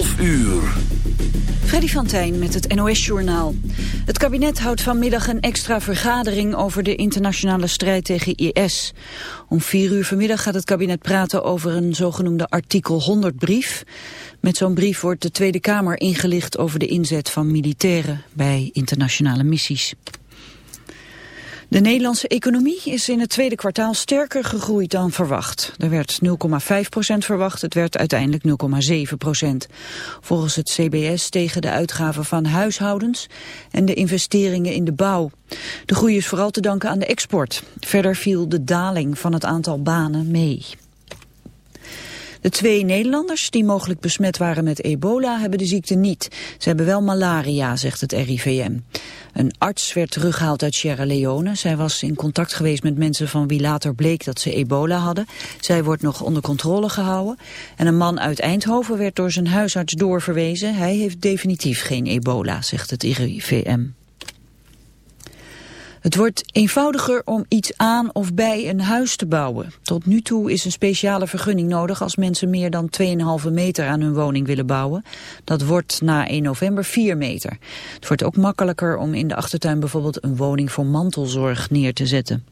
11 uur. Freddy van Tijn met het NOS-journaal. Het kabinet houdt vanmiddag een extra vergadering over de internationale strijd tegen IS. Om vier uur vanmiddag gaat het kabinet praten over een zogenoemde artikel 100-brief. Met zo'n brief wordt de Tweede Kamer ingelicht over de inzet van militairen bij internationale missies. De Nederlandse economie is in het tweede kwartaal sterker gegroeid dan verwacht. Er werd 0,5% verwacht, het werd uiteindelijk 0,7% Volgens het CBS tegen de uitgaven van huishoudens en de investeringen in de bouw. De groei is vooral te danken aan de export. Verder viel de daling van het aantal banen mee. De twee Nederlanders die mogelijk besmet waren met ebola hebben de ziekte niet. Ze hebben wel malaria, zegt het RIVM. Een arts werd teruggehaald uit Sierra Leone. Zij was in contact geweest met mensen van wie later bleek dat ze ebola hadden. Zij wordt nog onder controle gehouden. En een man uit Eindhoven werd door zijn huisarts doorverwezen. Hij heeft definitief geen ebola, zegt het RIVM. Het wordt eenvoudiger om iets aan of bij een huis te bouwen. Tot nu toe is een speciale vergunning nodig als mensen meer dan 2,5 meter aan hun woning willen bouwen. Dat wordt na 1 november 4 meter. Het wordt ook makkelijker om in de achtertuin bijvoorbeeld een woning voor mantelzorg neer te zetten.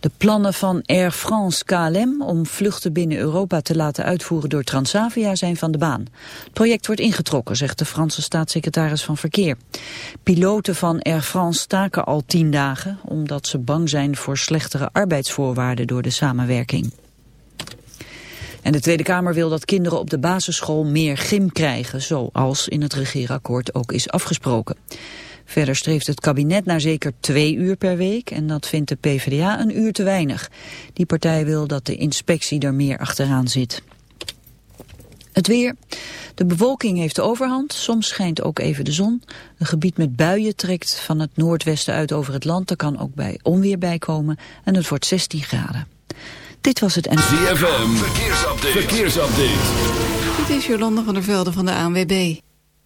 De plannen van Air France KLM om vluchten binnen Europa te laten uitvoeren door Transavia zijn van de baan. Het project wordt ingetrokken, zegt de Franse staatssecretaris van Verkeer. Piloten van Air France staken al tien dagen omdat ze bang zijn voor slechtere arbeidsvoorwaarden door de samenwerking. En de Tweede Kamer wil dat kinderen op de basisschool meer gym krijgen, zoals in het regeerakkoord ook is afgesproken. Verder streeft het kabinet naar zeker twee uur per week en dat vindt de PvdA een uur te weinig. Die partij wil dat de inspectie er meer achteraan zit. Het weer. De bewolking heeft de overhand. Soms schijnt ook even de zon. Een gebied met buien trekt van het noordwesten uit over het land. Er kan ook bij onweer bijkomen. En het wordt 16 graden. Dit was het en. ZFM. Verkeersupdate. Verkeersupdate. Dit is Jolanda van der Velde van de ANWB.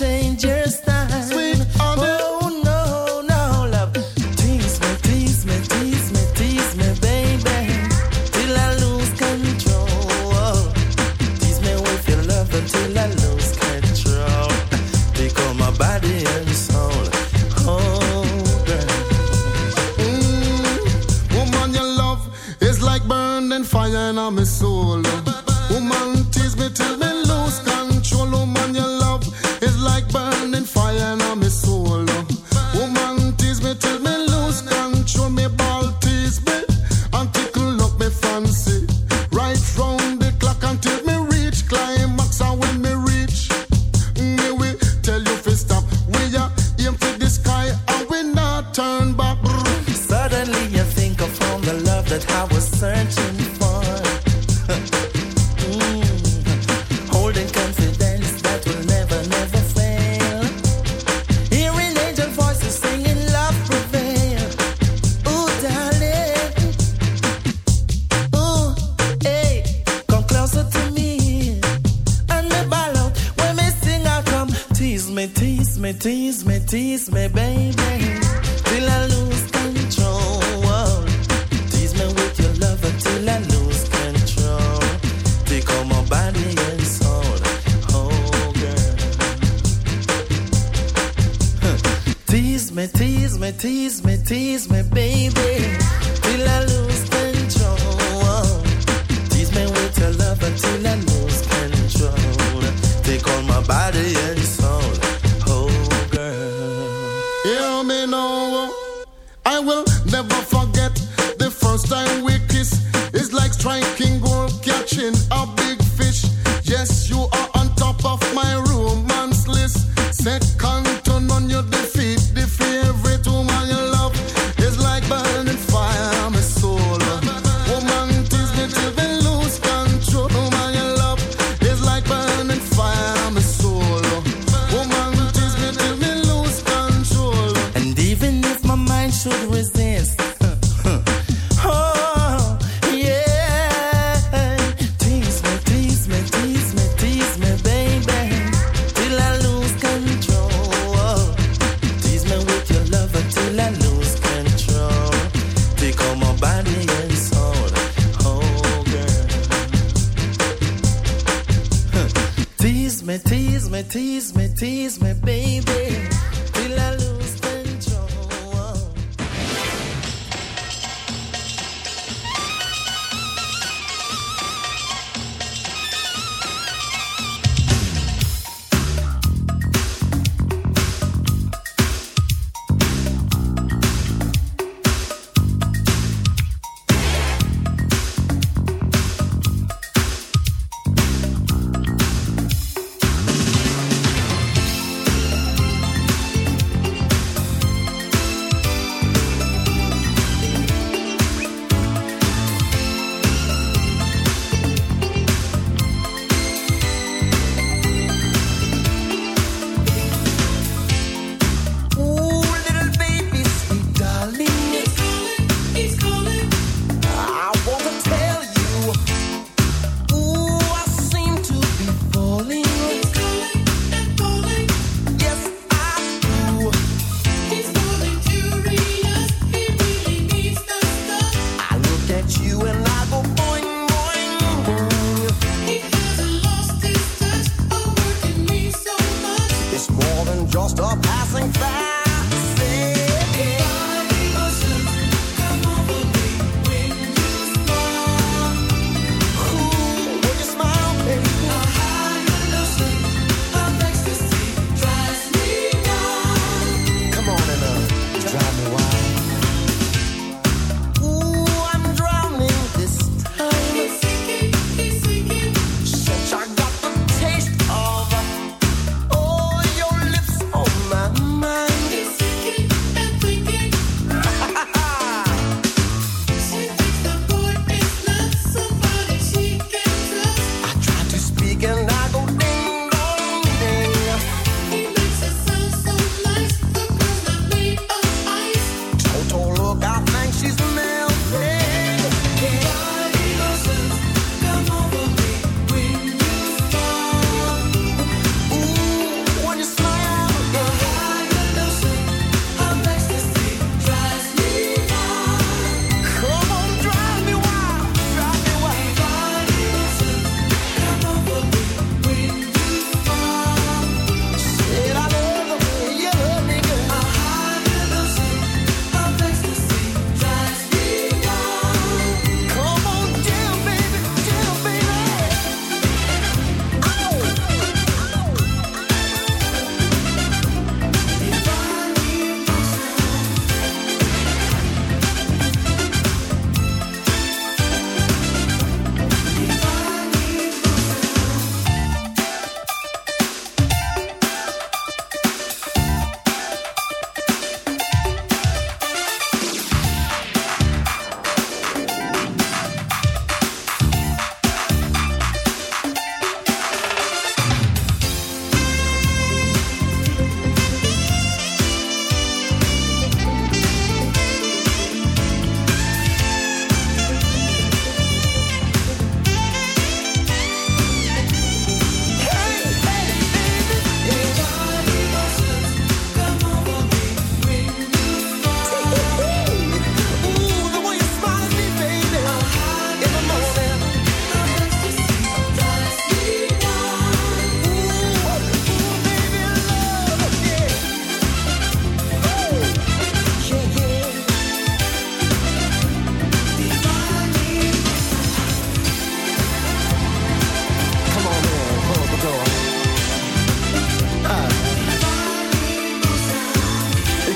change your style.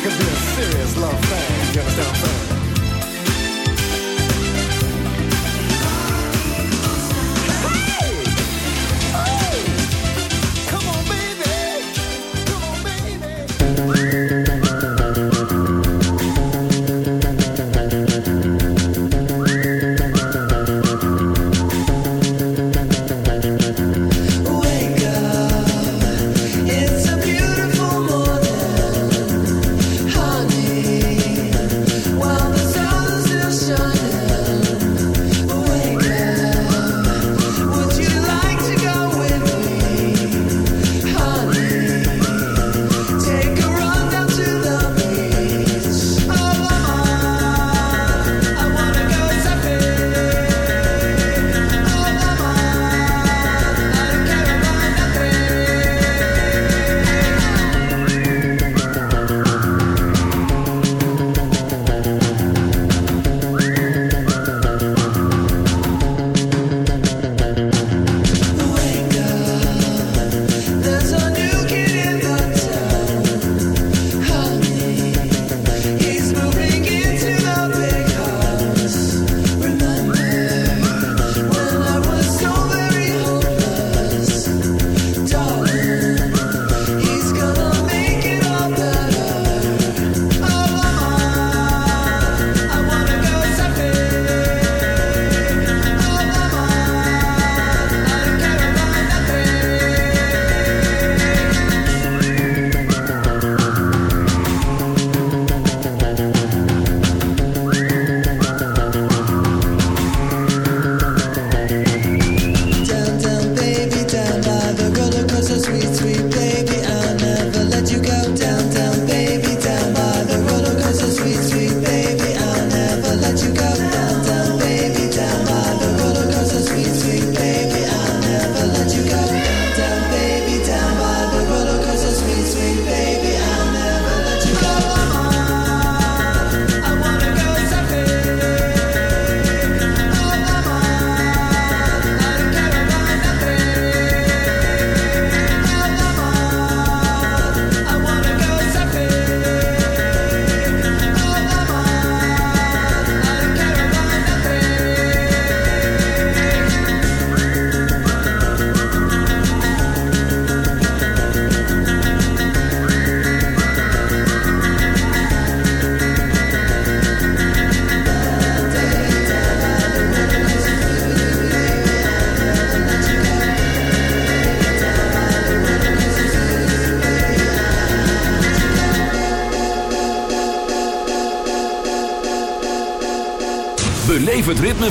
could be a serious love thing. You understand what I'm saying?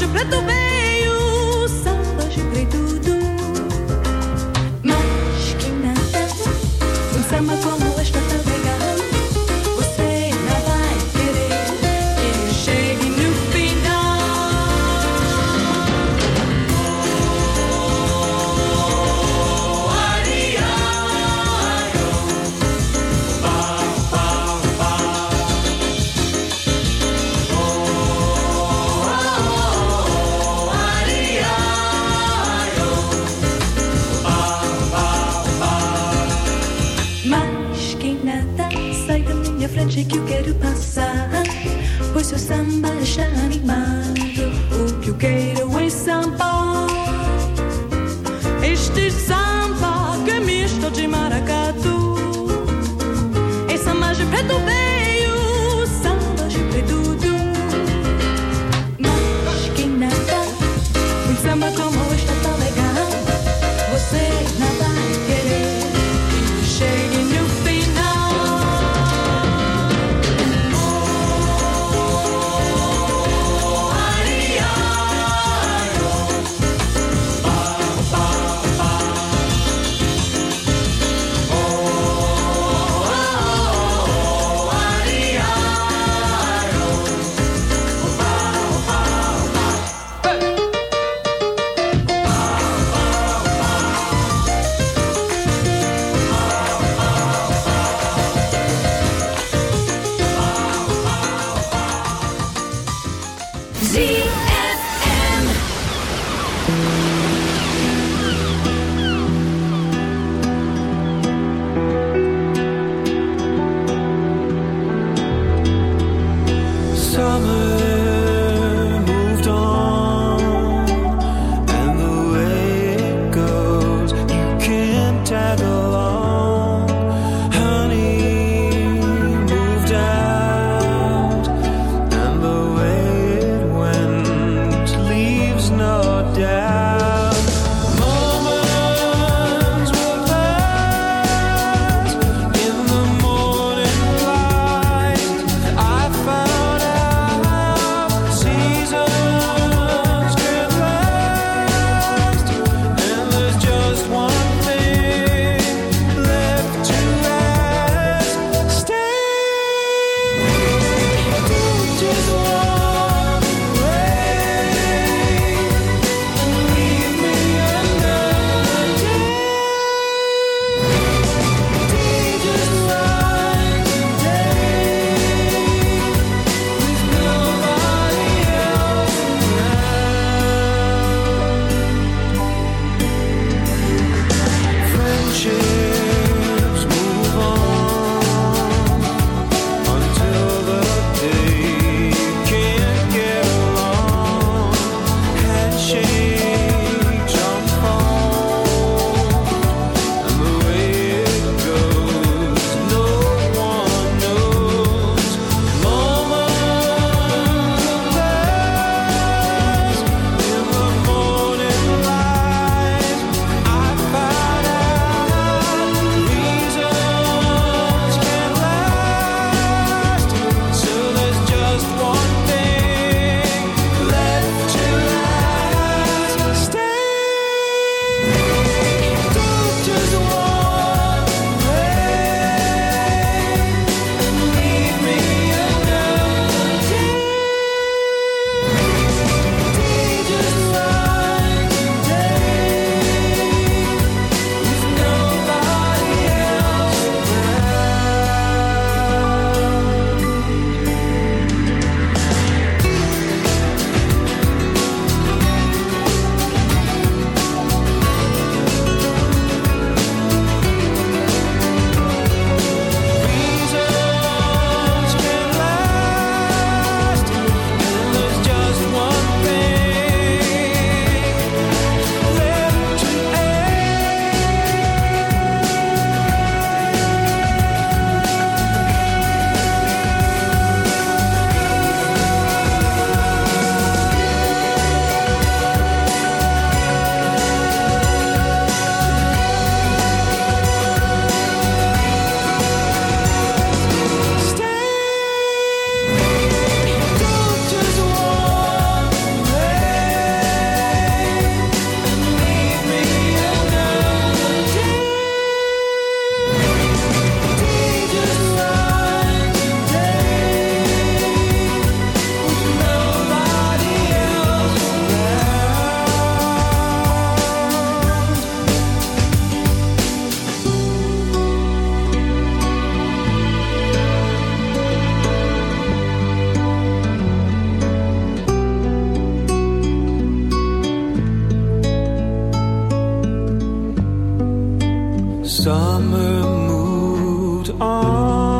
je peux tomber. Summer moved on. Ah.